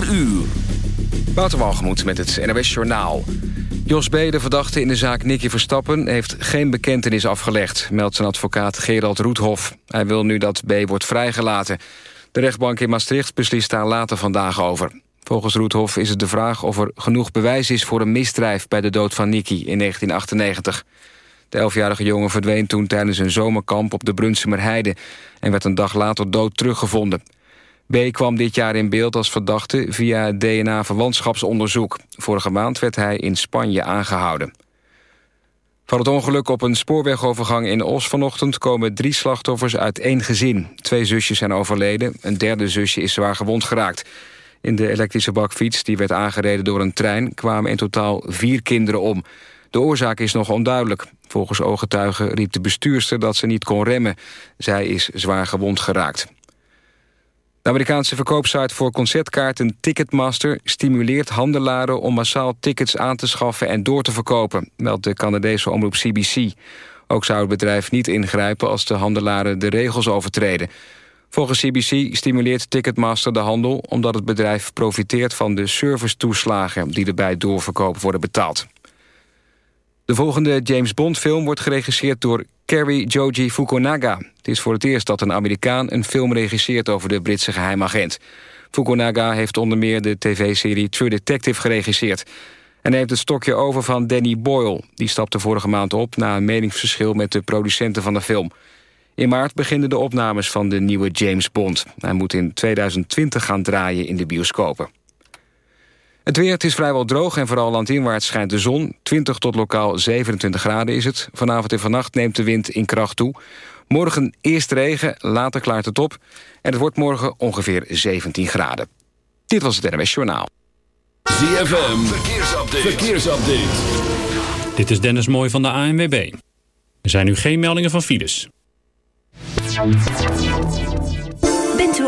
4 uur. Wouter met het NOS Journaal. Jos B., de verdachte in de zaak Nicky Verstappen... heeft geen bekentenis afgelegd, meldt zijn advocaat Gerald Roethoff. Hij wil nu dat B. wordt vrijgelaten. De rechtbank in Maastricht beslist daar later vandaag over. Volgens Roethoff is het de vraag of er genoeg bewijs is... voor een misdrijf bij de dood van Nicky in 1998. De elfjarige jongen verdween toen tijdens een zomerkamp op de Brunsumer Heide... en werd een dag later dood teruggevonden. B kwam dit jaar in beeld als verdachte via DNA-verwantschapsonderzoek. Vorige maand werd hij in Spanje aangehouden. Van het ongeluk op een spoorwegovergang in Os vanochtend... komen drie slachtoffers uit één gezin. Twee zusjes zijn overleden, een derde zusje is zwaar gewond geraakt. In de elektrische bakfiets, die werd aangereden door een trein... kwamen in totaal vier kinderen om. De oorzaak is nog onduidelijk. Volgens ooggetuigen riep de bestuurster dat ze niet kon remmen. Zij is zwaar gewond geraakt. De Amerikaanse verkoopsite voor concertkaarten Ticketmaster... stimuleert handelaren om massaal tickets aan te schaffen en door te verkopen... meldt de Canadese omroep CBC. Ook zou het bedrijf niet ingrijpen als de handelaren de regels overtreden. Volgens CBC stimuleert Ticketmaster de handel... omdat het bedrijf profiteert van de servicetoeslagen... die er bij doorverkoop worden betaald. De volgende James Bond-film wordt geregisseerd door Kerry Joji Fukunaga. Het is voor het eerst dat een Amerikaan een film regisseert over de Britse geheimagent. Fukunaga heeft onder meer de tv-serie True Detective geregisseerd. En neemt het stokje over van Danny Boyle. Die stapte vorige maand op na een meningsverschil met de producenten van de film. In maart beginnen de opnames van de nieuwe James Bond. Hij moet in 2020 gaan draaien in de bioscopen. Het weer, het is vrijwel droog en vooral landinwaarts schijnt de zon. 20 tot lokaal 27 graden is het. Vanavond en vannacht neemt de wind in kracht toe. Morgen eerst regen, later klaart het op. En het wordt morgen ongeveer 17 graden. Dit was het NWS Journaal. ZFM, verkeersupdate. verkeersupdate. Dit is Dennis Mooij van de ANWB. Er zijn nu geen meldingen van files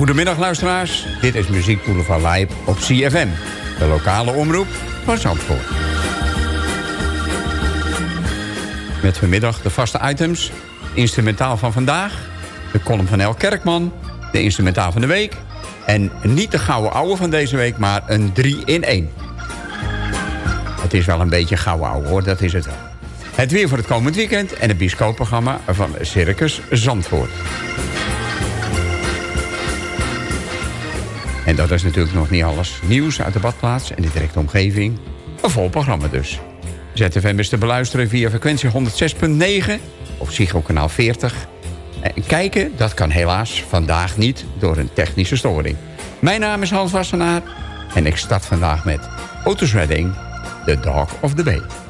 Goedemiddag luisteraars, dit is Muziek van Live op CFM. De lokale omroep van Zandvoort. Met vanmiddag de vaste items. Instrumentaal van vandaag. De column van El Kerkman. De instrumentaal van de week. En niet de gouden ouwe van deze week, maar een 3 in 1. Het is wel een beetje gouden ouwe hoor, dat is het wel. Het weer voor het komend weekend en het bioscoopprogramma van Circus Zandvoort. En dat is natuurlijk nog niet alles. Nieuws uit de badplaats en de directe omgeving. Een vol programma dus. ZFM is te beluisteren via frequentie 106.9 of Psychokanaal 40. En kijken, dat kan helaas vandaag niet door een technische storing. Mijn naam is Hans Wassenaar en ik start vandaag met Otis The Dog of the Bay.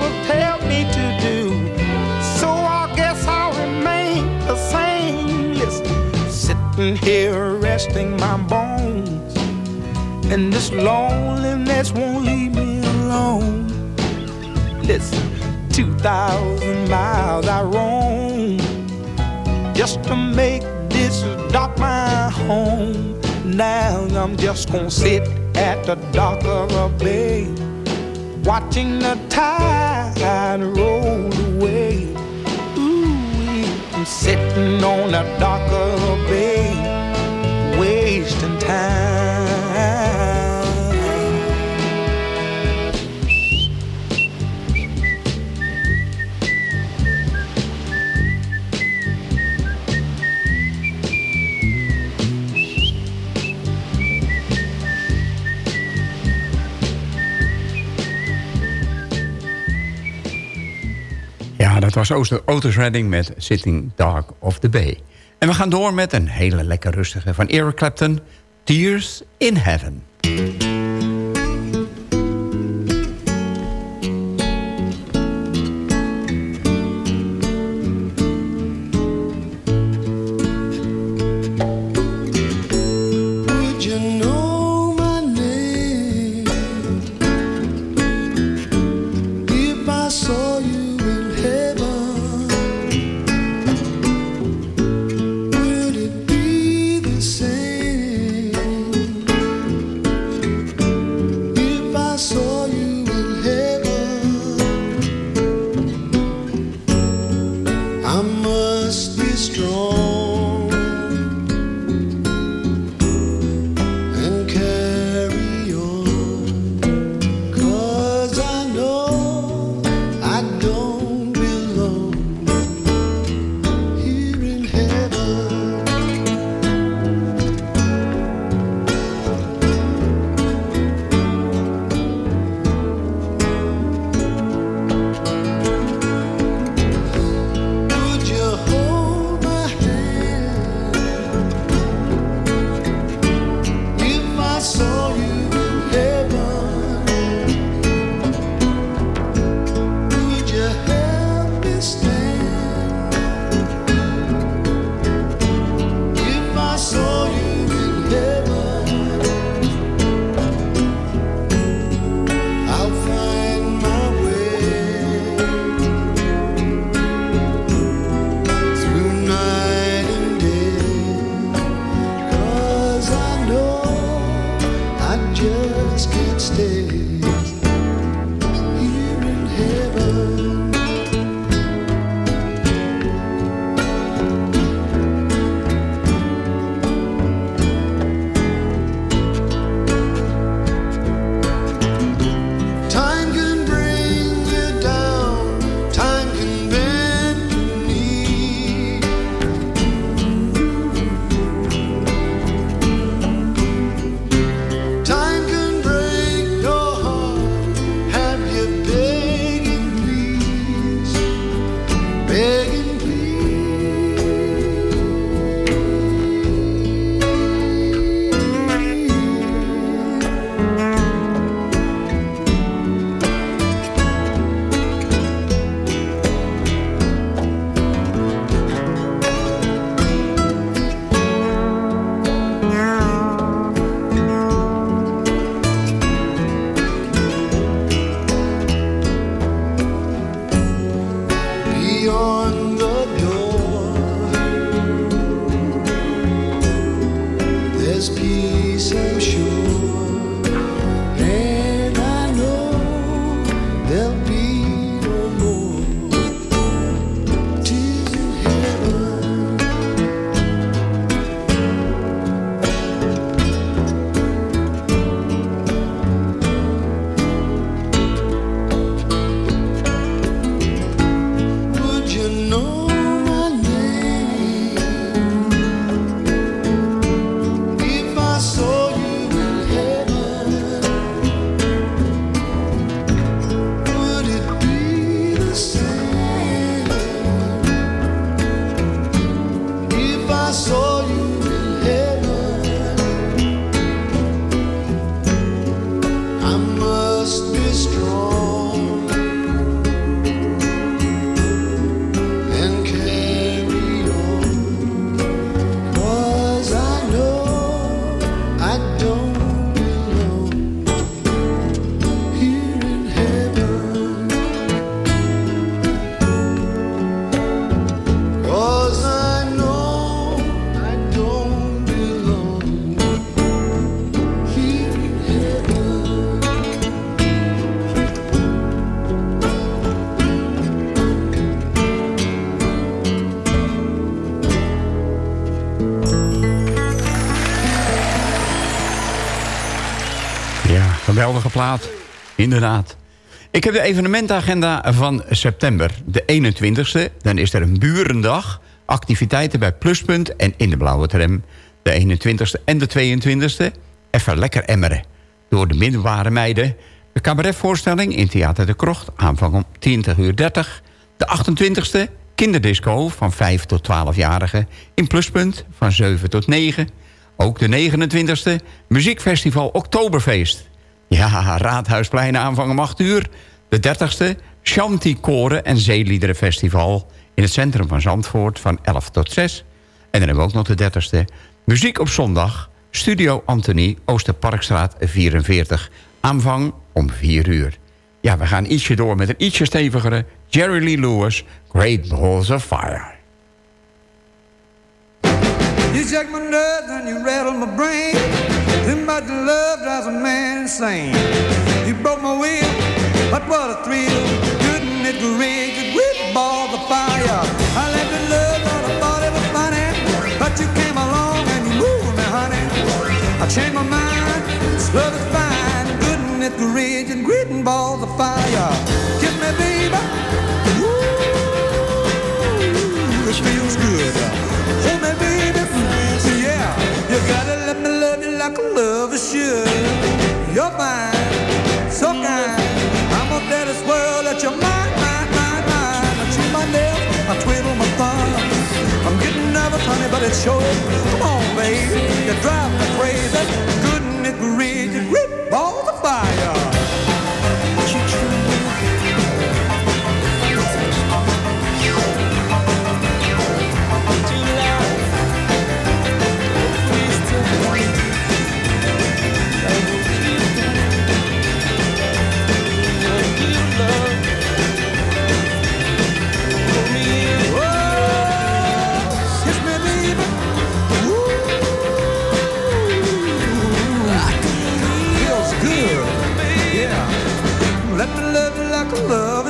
People tell me to do. So I guess I'll remain the same. Listen, sitting here resting my bones. And this loneliness won't leave me alone. Listen, 2,000 miles I roam just to make this dock my home. Now I'm just gonna sit at the dock of a bay watching the tide roll away. Ooh, I'm sitting on a bay, wasting dat was Otis Redding met Sitting Dark of the Bay. En we gaan door met een hele lekker rustige van Eric Clapton... Tears in Heaven. Inderdaad. Ik heb de evenementagenda van september. De 21ste, dan is er een burendag. Activiteiten bij Pluspunt en in de blauwe tram. De 21ste en de 22ste. Even lekker emmeren. Door de middelbare meiden. De cabaretvoorstelling in Theater de Krocht. Aanvang om 20 uur 30. De 28ste kinderdisco van 5 tot 12-jarigen. In Pluspunt van 7 tot 9. Ook de 29ste muziekfestival Oktoberfeest. Ja, Raadhuisplein aanvang om 8 uur. De 30ste Shanti Koren en Zeeliederenfestival... in het centrum van Zandvoort van 11 tot 6. En dan hebben we ook nog de 30ste Muziek op zondag... Studio Anthony, Oosterparkstraat 44. Aanvang om 4 uur. Ja, we gaan ietsje door met een ietsje stevigere... Jerry Lee Lewis, Great Balls of Fire. You check my nerves and you rattle my brain. Too much love drives a man insane. You broke my will, but what a thrill. Couldn't it rage with balls of fire? I left in love, thought I thought it was funny. But you came along and you moved me, honey. I changed my mind, this love is fine. Couldn't it and grit and balls of fire? Give me, gotta let me love you like a lover should. You're fine, so kind. I'm up there this world that you're mine, mine, mine, mine. I chew my nails, I twiddle my thumbs. I'm getting nervous, honey, but it shows. Come on, baby, you drive me crazy.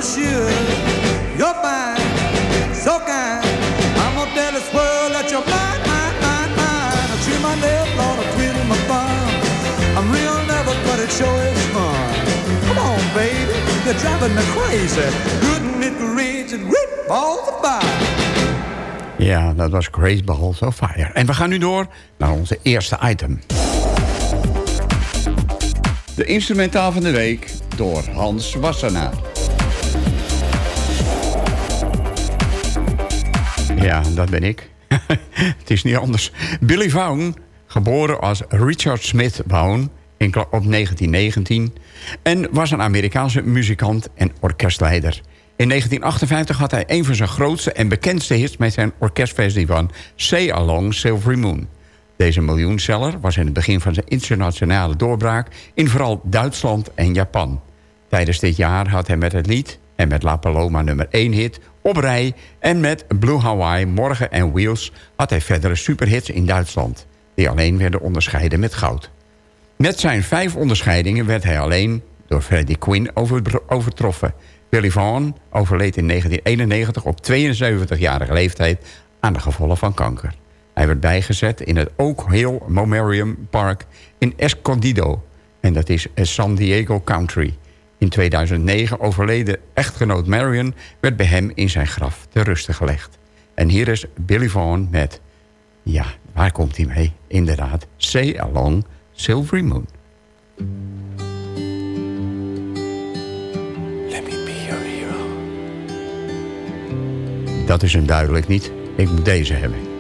Lover should. You're fine, so kind. I'm up there this world that you're mine, mine, mine, mine. I chew my nails, Lord, I twiddle my thumb. I'm real nervous, but it sure is fun. Come on, baby, you're driving me crazy. Couldn't it reach and rip balls of fire? Ja, dat was Great Balls of Fire. En we gaan nu door naar onze eerste item. De instrumentaal van de week door Hans Wassenaar. Ja, dat ben ik. Het is niet anders. Billy Vaughan, geboren als Richard Smith Vaughan in, op 1919... en was een Amerikaanse muzikant en orkestleider. In 1958 had hij een van zijn grootste en bekendste hits... met zijn orkestversie van Say Along Silvery Moon. Deze miljoenseller was in het begin van zijn internationale doorbraak... in vooral Duitsland en Japan. Tijdens dit jaar had hij met het lied en met La Paloma nummer 1 hit op rij... en met Blue Hawaii, Morgen en Wheels had hij verdere superhits in Duitsland... die alleen werden onderscheiden met goud. Met zijn vijf onderscheidingen werd hij alleen door Freddie Quinn over, overtroffen. Billy Vaughan overleed in 1991 op 72-jarige leeftijd aan de gevolgen van kanker. Hij werd bijgezet in het Oak Hill Memorial Park in Escondido. En dat is San Diego Country. In 2009 overleden echtgenoot Marion werd bij hem in zijn graf te ruste gelegd. En hier is Billy Vaughan met, ja, waar komt hij mee? Inderdaad, Say Along Silvery Moon. Let me be your hero. Dat is hem duidelijk niet. Ik moet deze hebben.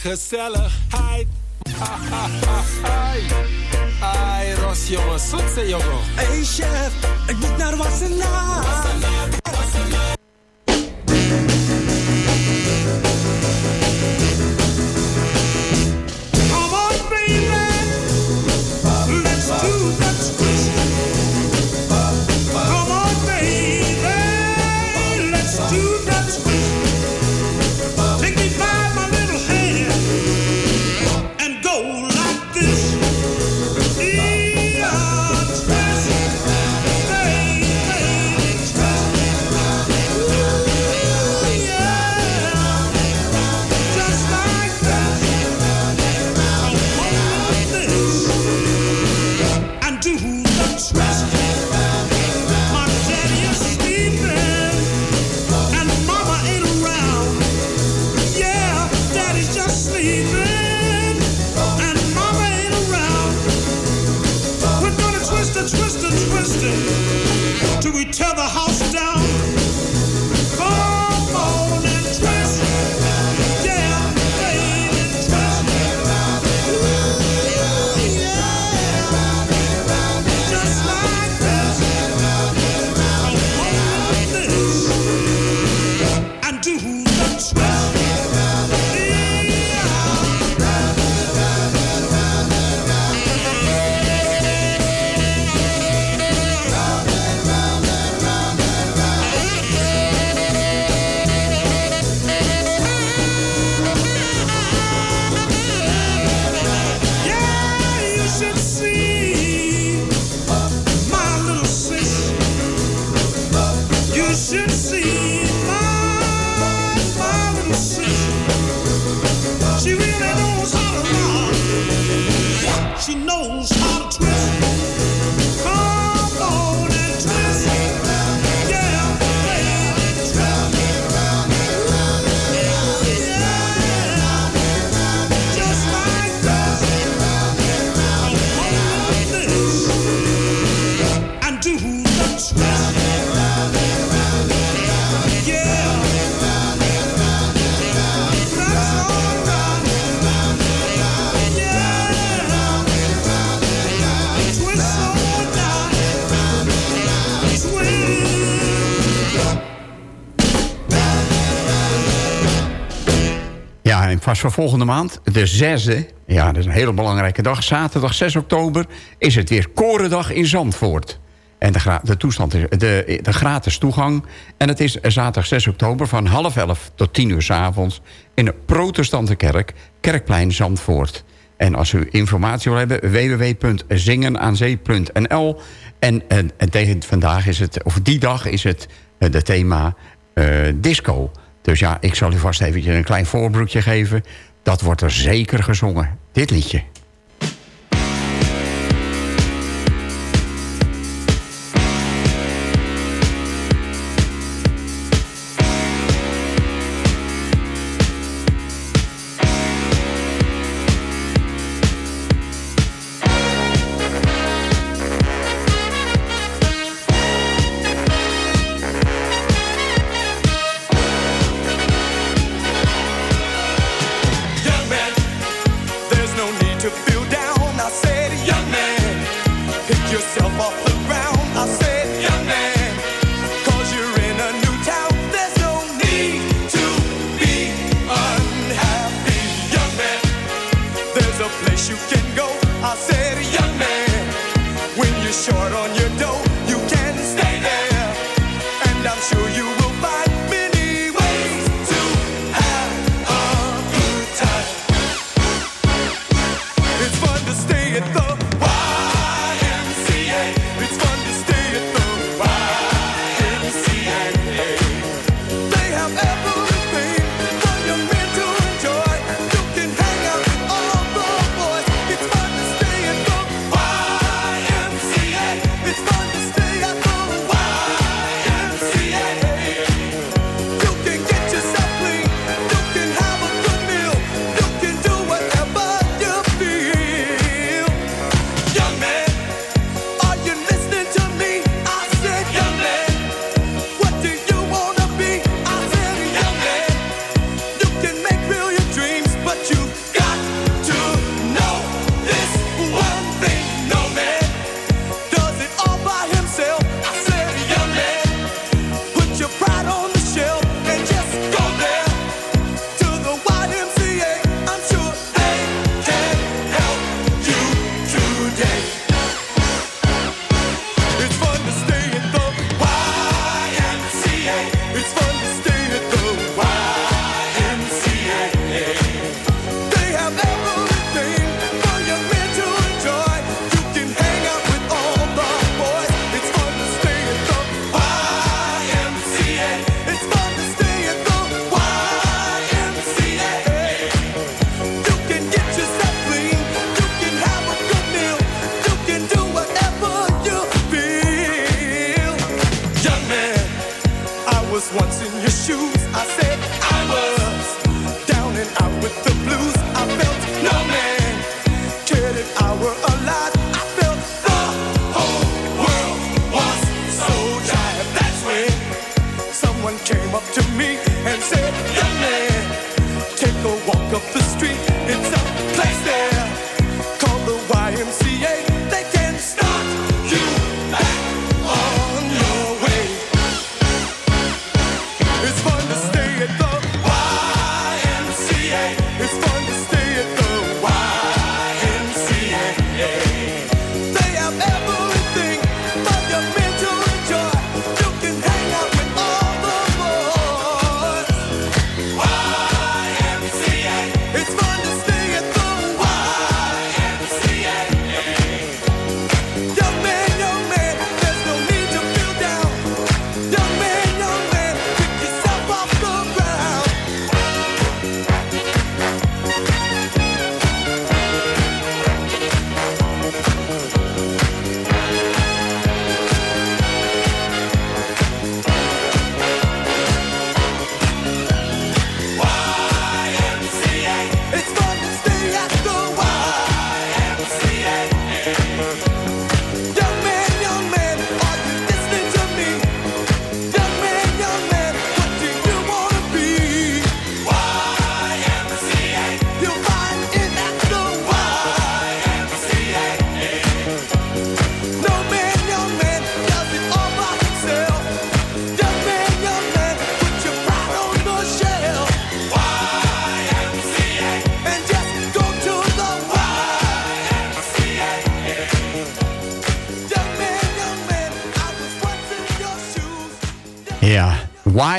gezelligheid. Ai, ai, Ros jongen, ze jongen. Hey chef, ik moet naar Wassenaar. vast voor volgende maand. De zesde, ja, dat is een hele belangrijke dag. Zaterdag 6 oktober is het weer Korendag in Zandvoort. En de, de toestand is de, de, gratis toegang. En het is zaterdag 6 oktober van half elf tot 10 uur s avonds... in de protestante kerk, Kerkplein Zandvoort. En als u informatie wil hebben, www.zingenaanzee.nl. En, en, tegen vandaag is het, of die dag is het, eh, de thema eh, disco... Dus ja, ik zal u vast eventjes een klein voorbroekje geven. Dat wordt er zeker gezongen, dit liedje.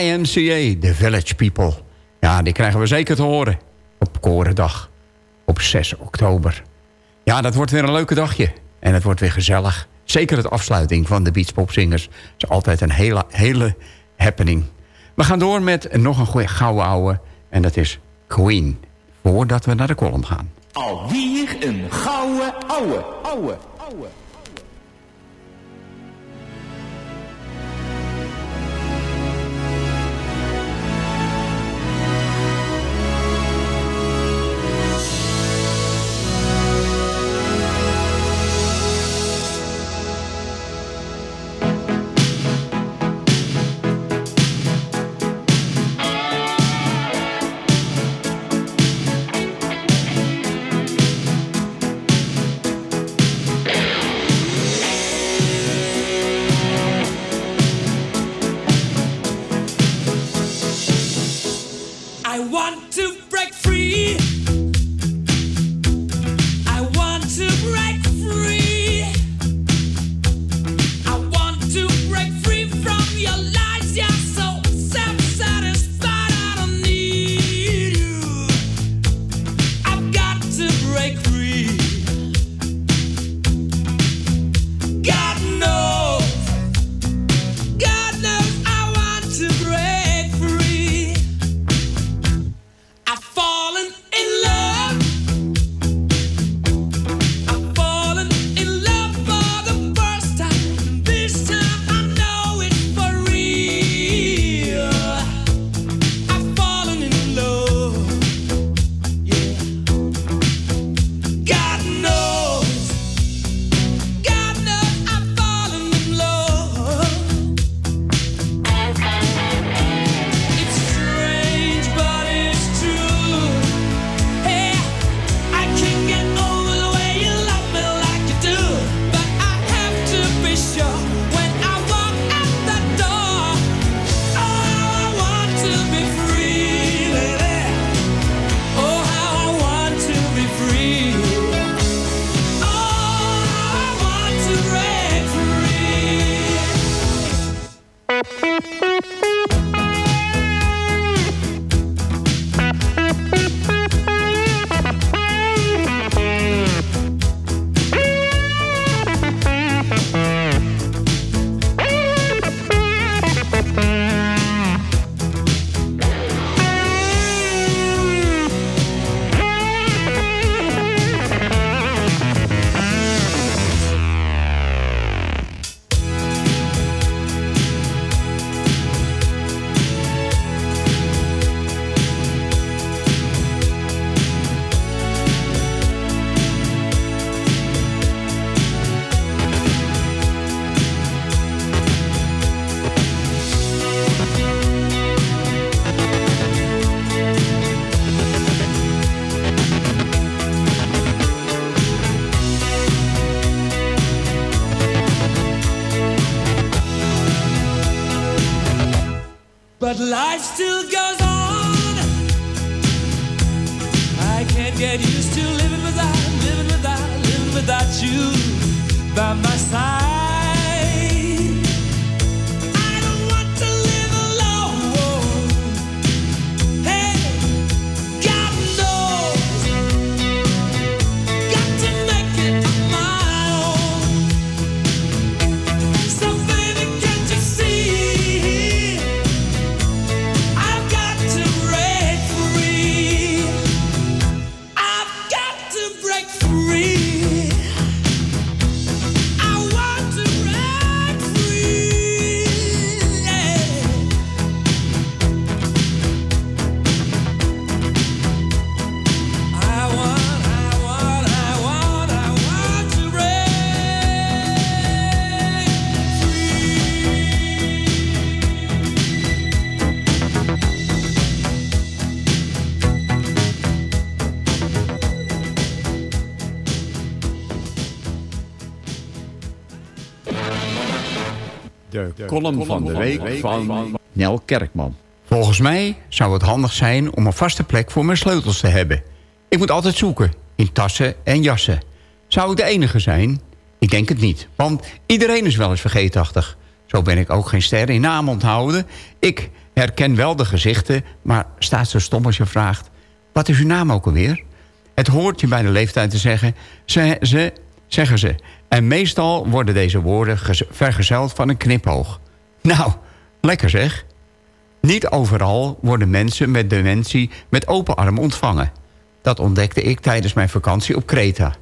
YMCA, The Village People. Ja, die krijgen we zeker te horen op Korendag op 6 oktober. Ja, dat wordt weer een leuke dagje. En het wordt weer gezellig. Zeker de afsluiting van de Beachpopzingers. Het is altijd een hele, hele happening. We gaan door met nog een goede gouden ouwe. En dat is Queen. Voordat we naar de column gaan. Alweer een gouden ouwe, ouwe, ouwe. I want to column van de week van Nel Kerkman. Volgens mij zou het handig zijn om een vaste plek voor mijn sleutels te hebben. Ik moet altijd zoeken, in tassen en jassen. Zou ik de enige zijn? Ik denk het niet, want iedereen is wel eens vergeetachtig. Zo ben ik ook geen ster in naam onthouden. Ik herken wel de gezichten, maar staat zo stom als je vraagt... wat is uw naam ook alweer? Het hoort je bij de leeftijd te zeggen, ze, ze, zeggen ze. En meestal worden deze woorden gez- vergezeld van een knipoog. Nou, lekker zeg. Niet overal worden mensen met dementie met open armen ontvangen. Dat ontdekte ik tijdens mijn vakantie op Kreta.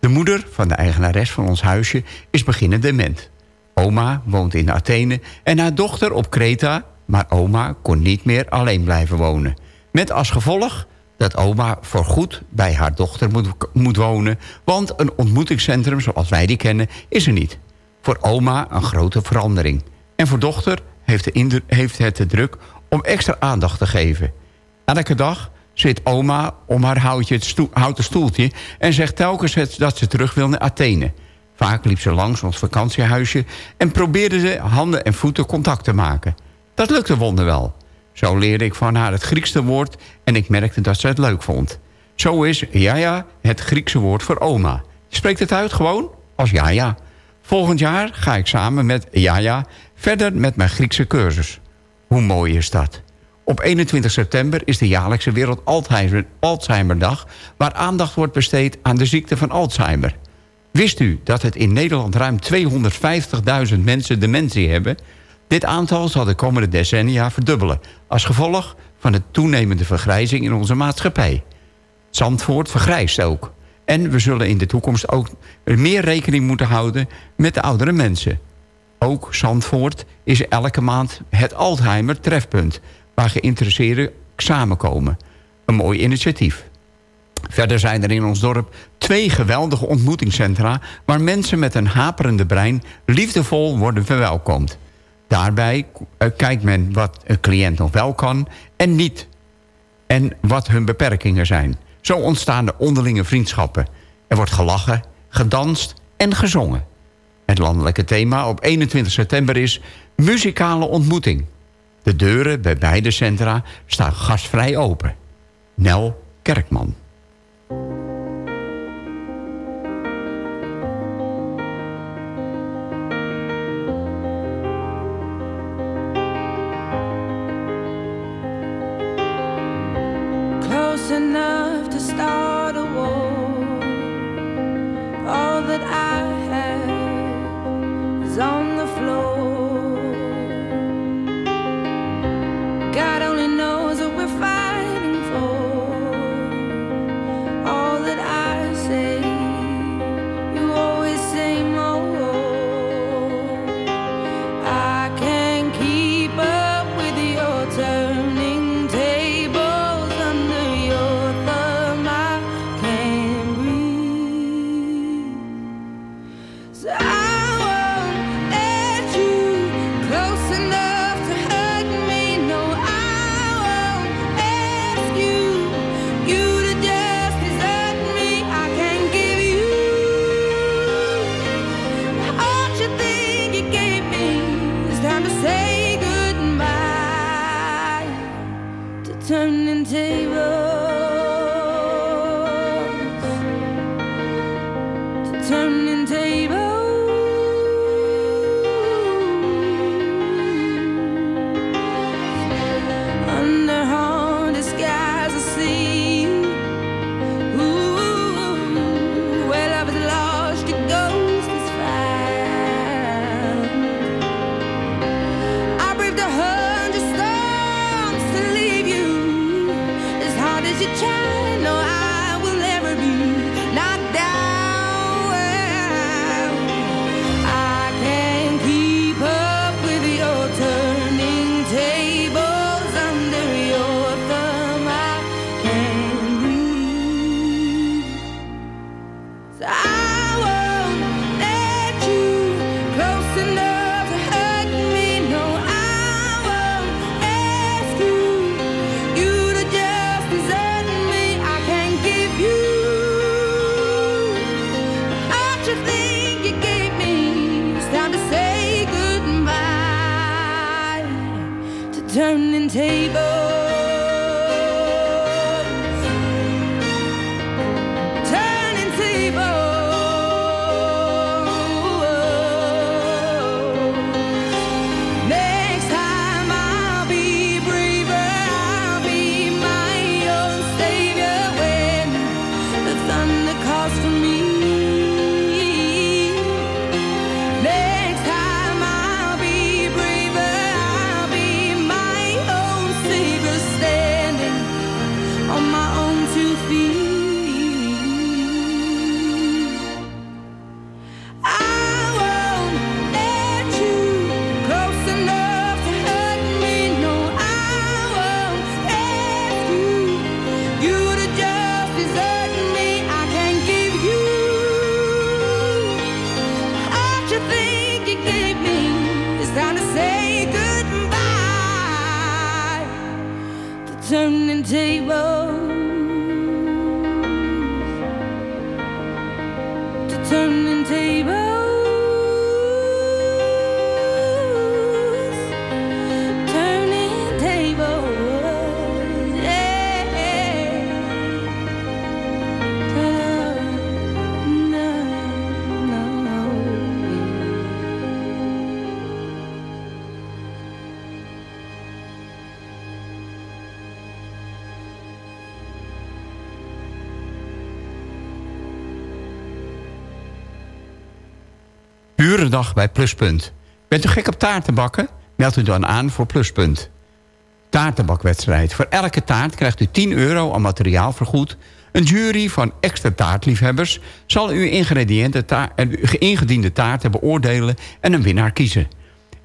De moeder van de eigenares van ons huisje is beginnend dement. Oma woont in Athene en haar dochter op Kreta... maar oma kon niet meer alleen blijven wonen. Met als gevolg dat oma voorgoed bij haar dochter moet, moet wonen... want een ontmoetingscentrum zoals wij die kennen is er niet. Voor oma een grote verandering. En voor dochter heeft, de heeft het de druk om extra aandacht te geven. Elke dag zit oma om haar houtje, het houten stoeltje... en zegt telkens dat ze terug wil naar Athene. Vaak liep ze langs ons vakantiehuisje... en probeerde ze handen en voeten contact te maken. Dat lukte wonderwel. Zo leerde ik van haar het Griekse woord... en ik merkte dat ze het leuk vond. Zo is jaja het Griekse woord voor oma. Spreekt het uit gewoon als jaja. Volgend jaar ga ik samen met jaja verder met mijn Griekse cursus. Hoe mooi is dat? Op 21 september is de jaarlijkse Wereld Alzheimer- Alzheimerdag... waar aandacht wordt besteed aan de ziekte van Alzheimer. Wist u dat het in Nederland ruim 250.000 mensen dementie hebben? Dit aantal zal de komende decennia verdubbelen... als gevolg van de toenemende vergrijzing in onze maatschappij. Zandvoort vergrijst ook. En we zullen in de toekomst ook meer rekening moeten houden met de oudere mensen. Ook Zandvoort is elke maand het Alzheimer trefpunt... waar geïnteresseerden samenkomen. Een mooi initiatief. Verder zijn er in ons dorp twee geweldige ontmoetingscentra... waar mensen met een haperende brein liefdevol worden verwelkomd. Daarbij eh, kijkt men wat een cliënt nog wel kan en niet. En wat hun beperkingen zijn. Zo ontstaan er onderlinge vriendschappen. Er wordt gelachen, gedanst en gezongen. Het landelijke thema op 21 september is muzikale ontmoeting. De deuren bij beide centra staan gastvrij open. Nel Kerkman. Turning tables, table. Burendag bij Pluspunt. Bent u gek op taarten bakken? Meld u dan aan voor Pluspunt. Taartenbakwedstrijd. Voor elke taart krijgt u 10 euro aan materiaal vergoed. Een jury van extra taartliefhebbers... zal uw ingrediënten ta en uw ingediende taarten beoordelen... en een winnaar kiezen.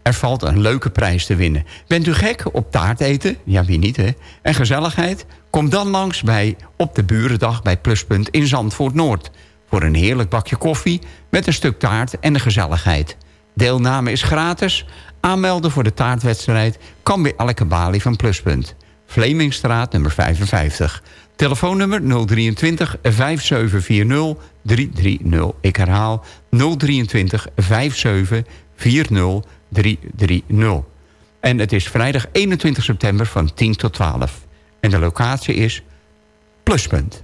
Er valt een leuke prijs te winnen. Bent u gek op taart eten? Ja, wie niet, hè? En gezelligheid? Kom dan langs bij Op de Burendag bij Pluspunt in Zandvoort Noord... voor een heerlijk bakje koffie met een stuk taart en de gezelligheid. Deelname is gratis. Aanmelden voor de taartwedstrijd kan bij elke balie van Pluspunt. Vlemingstraat nummer 55. Telefoonnummer 023 5740 330. Ik herhaal 023 5740 330. En het is vrijdag 21 september van 10 tot 12. En de locatie is Pluspunt.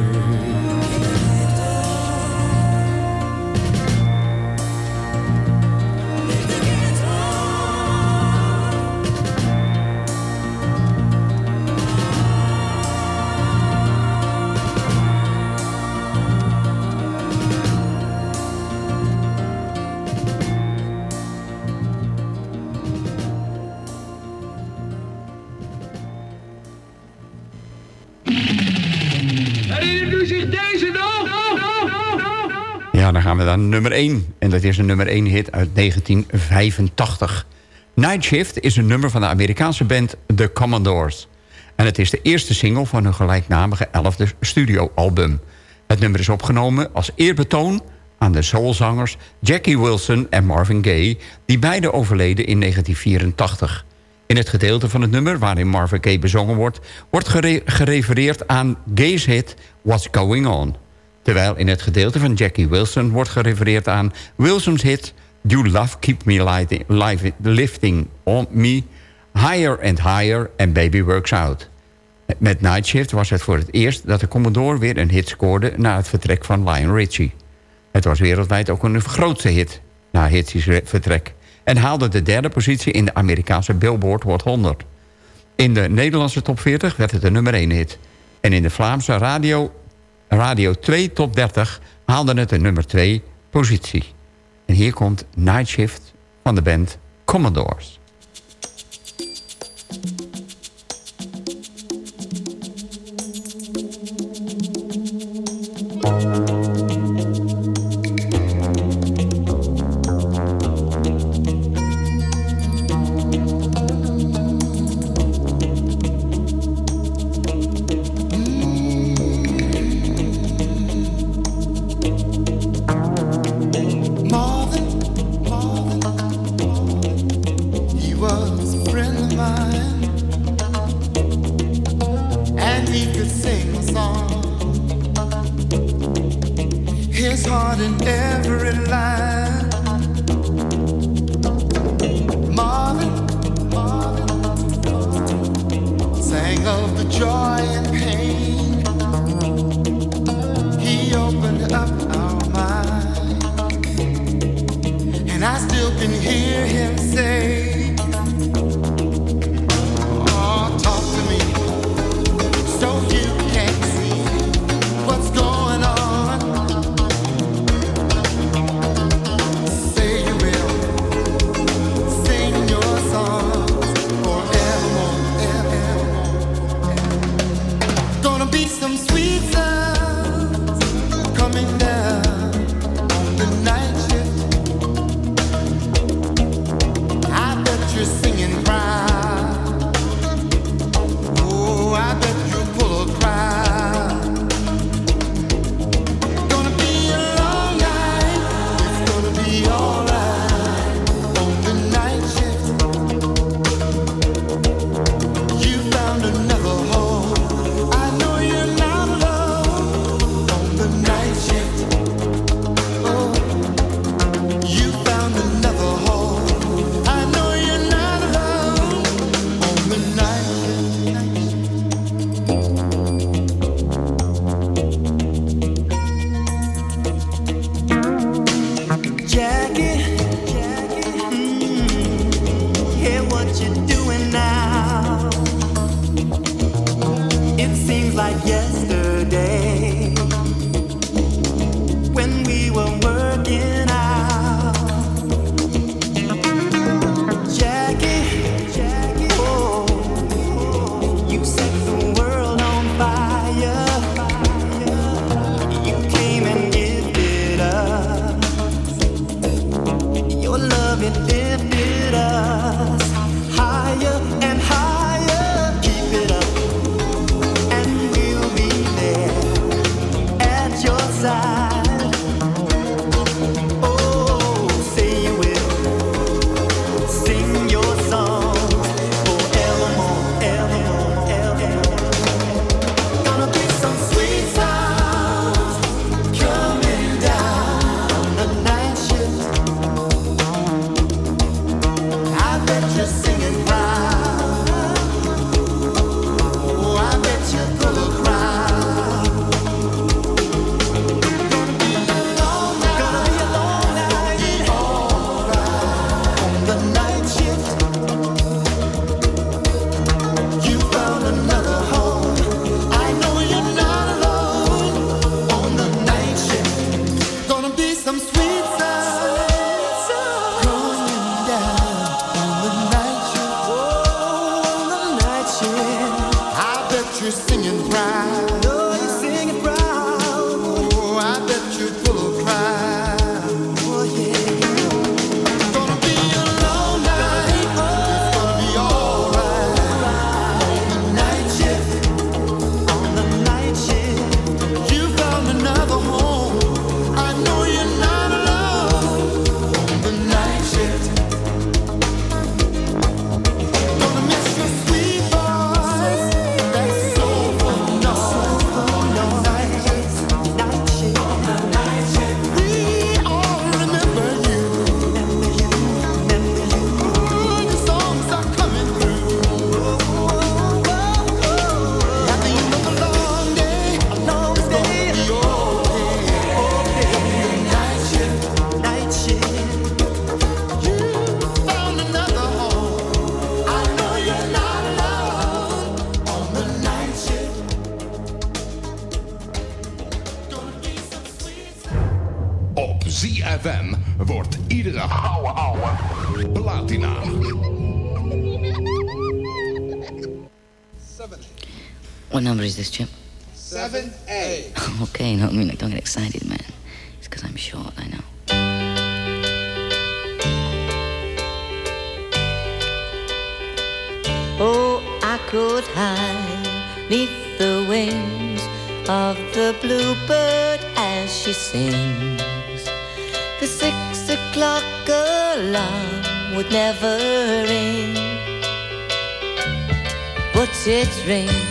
Nummer 1. En dat is een nummer 1 hit uit 1985. Night Shift is een nummer van de Amerikaanse band The Commodores. En het is de eerste single van hun gelijknamige 11e studioalbum. Het nummer is opgenomen als eerbetoon aan de soulzangers Jackie Wilson en Marvin Gaye... die beide overleden in 1984. In het gedeelte van het nummer waarin Marvin Gaye bezongen wordt... wordt gere- gerefereerd aan Gaye's hit What's Going On. Terwijl in het gedeelte van Jackie Wilson wordt gerefereerd aan Wilson's hit... You Love Keep Me live- Lifting On Me, Higher and Higher and Baby Works Out. Met Night Shift was het voor het eerst dat de Commodore weer een hit scoorde... na het vertrek van Lionel Richie. Het was wereldwijd ook een grootste hit na Ritchie's vertrek... en haalde de derde positie in de Amerikaanse Billboard Hot 100. In de Nederlandse top 40 werd het een nummer 1 hit. En in de Vlaamse radio, radio 2 top 30 haalde het een nummer 2 positie. En hier komt Night Shift van de band Commodores. And I still can hear him say, What number is this, Chip? 7A. okay, no, I mean, like, don't get excited, man. It's because I'm short, I know. Oh, I could hide neath the wings of the bluebird as she sings. The six o'clock alarm would never ring, but it rings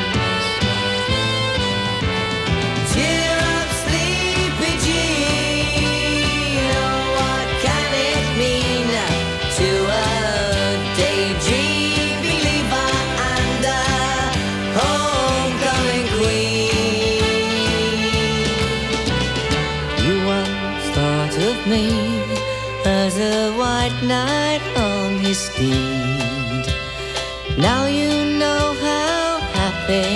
Knight on his steed. Now you know how happy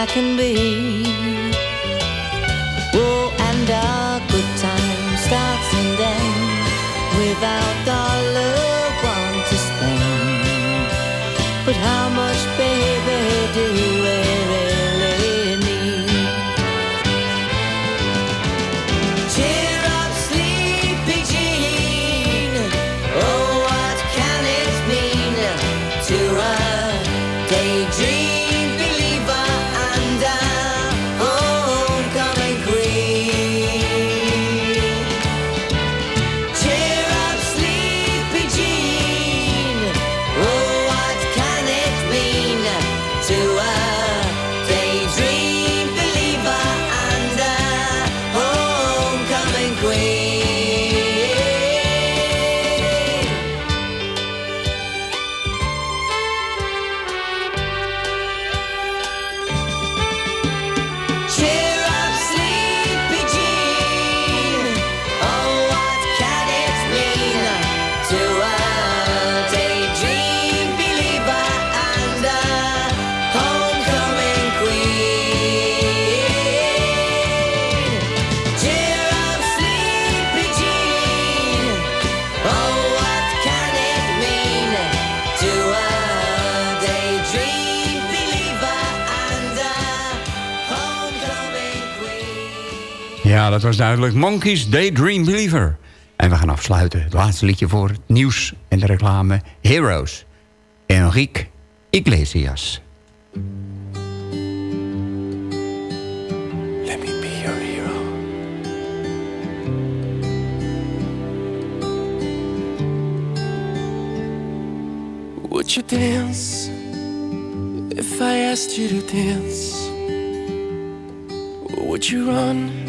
I can be. Oh, and our good time starts and ends without dollar duidelijk. Monkeys Daydream Believer. En we gaan afsluiten. Het laatste liedje voor het nieuws en de reclame. Heroes. Enrique Iglesias. Let me be your hero. Would you dance if I asked you to dance? Would you run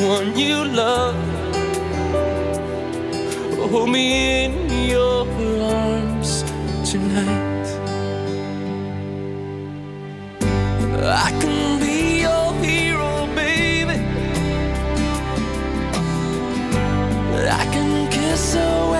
one you love? Hold me in your arms tonight. I can be your hero, baby. I can kiss away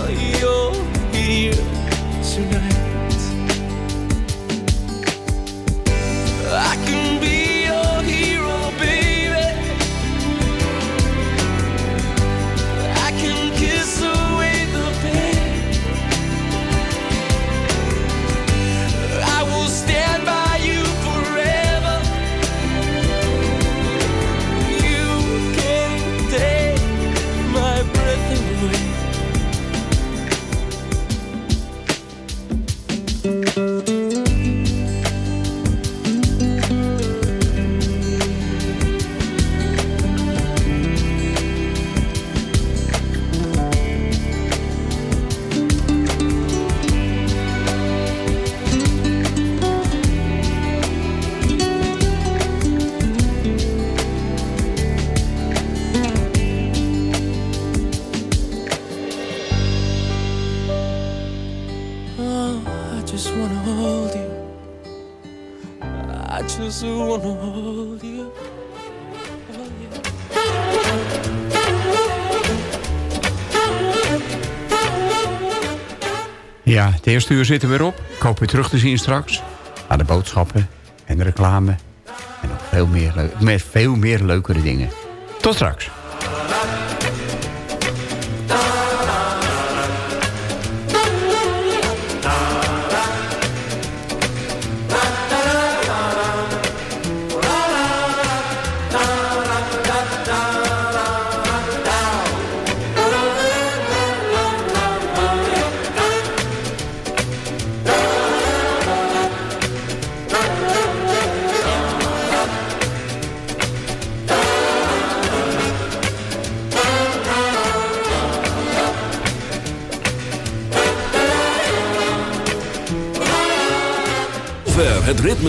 eerste uur zit er weer op. Ik hoop u terug te zien straks. Aan de boodschappen en de reclame. En nog veel meer, met veel meer leukere dingen. Tot straks.